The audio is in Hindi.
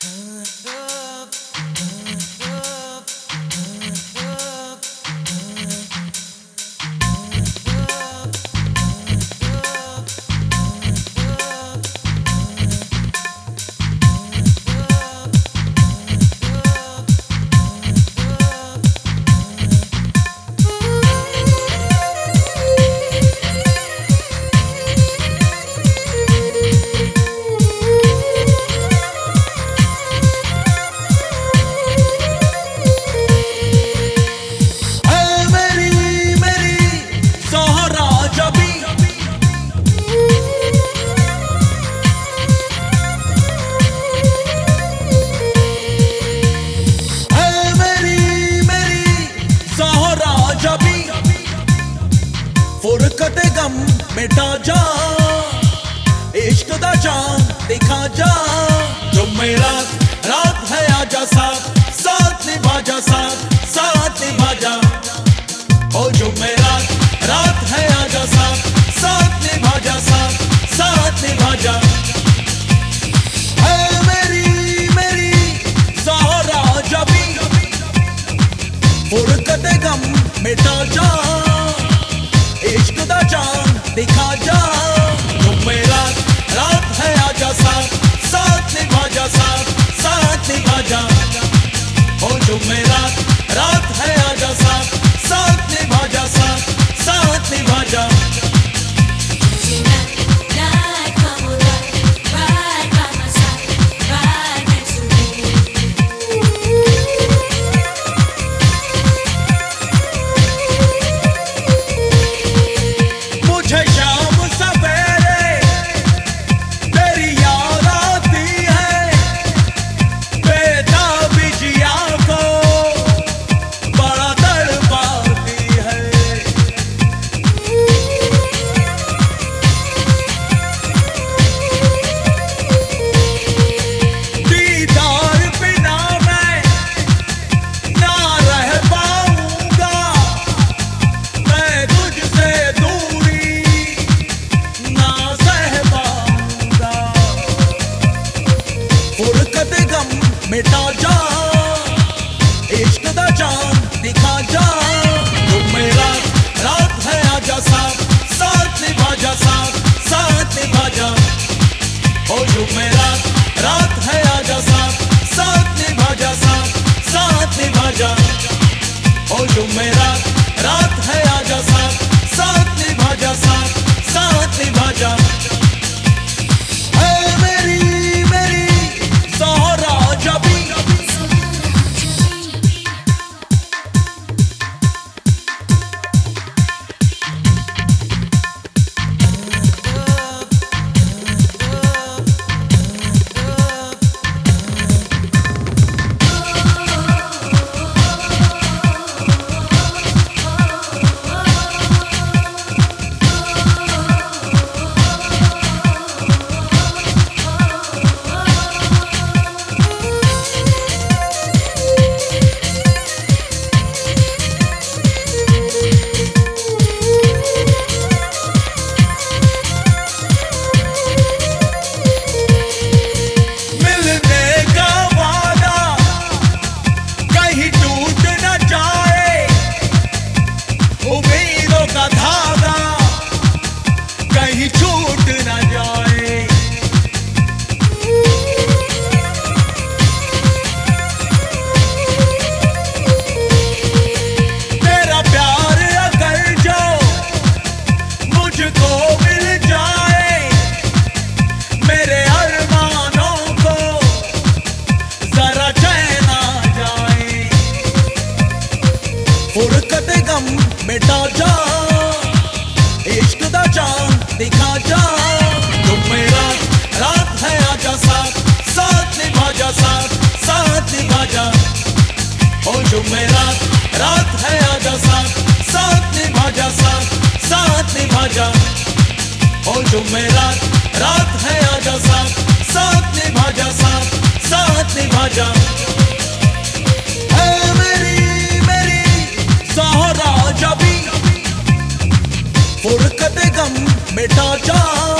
Uh, फुरकत गम मिटा जा। इश्क दा दिखा जा। रात है, आजा साथ साथ निभा जा, साथ साथ निभा जा। ओ रात है, आजा साथ साथ निभा जा, साथ साथ निभा जा। फुरकत गम मिटा जा। मिटा जा इश्क दा जान दिखा जा। तू मेरा रात है आजा साथ साथ निभा जा साथ साथ निभा जा ओ तू मेरा रात है आजा साथ साथ निभा जा साथ साथ निभा जा ओ तू मेरा फुरकत गम मिटा जा। इश्क दा चाँद दिखा जा। तुम मेरा रात है, आजा साथ साथ निभा जा साथ साथ निभा जा ओ जो मेरा रात है, आजा साथ साथ निभा जा साथ साथ निभा जा ओ जो मेरा रात है, आजा साथ साथ निभा जा साथ साथ निभा जा बेटा जा।